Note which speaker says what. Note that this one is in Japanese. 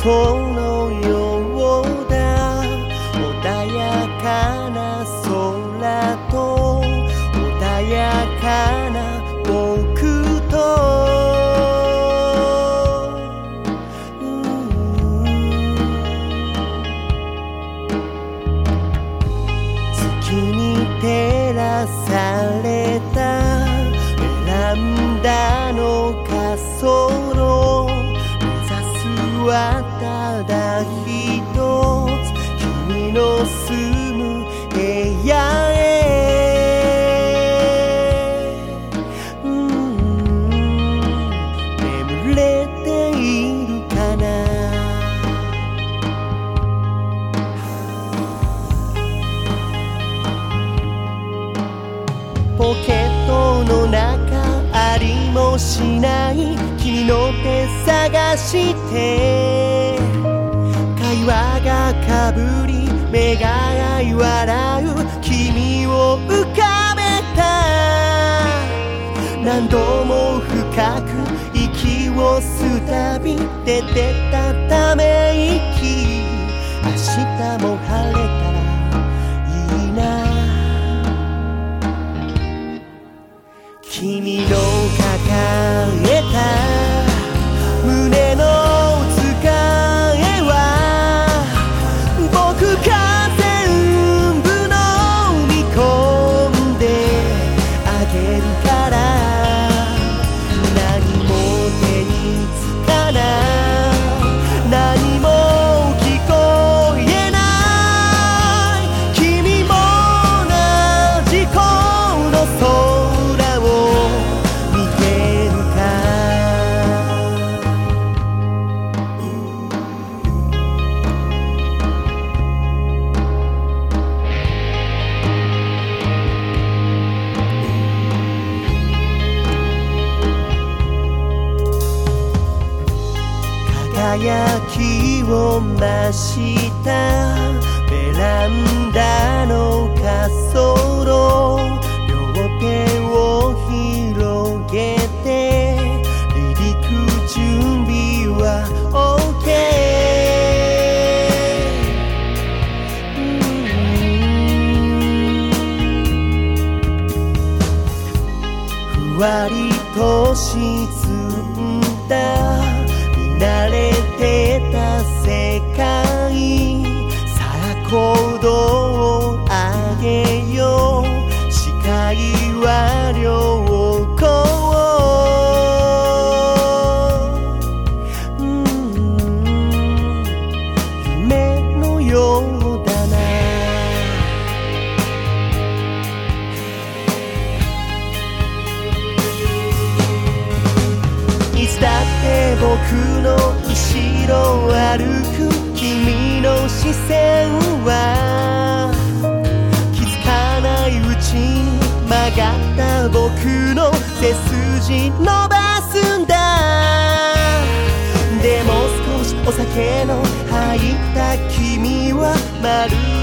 Speaker 1: そのよ ポケットの中ありもしない君の手探して。会話がかぶり目が合い笑う君を浮かべた。何度も深く息を吸うたび出てたため息。明日も晴れた輝きを増した。ベランダの滑走路。両手を広げて。離陸準備は OK ふわりと沈んだ。の後ろを歩く君の視線は気づかないうちに曲がった僕の背筋伸ばすんだ。でも少しお酒の入った君はまるで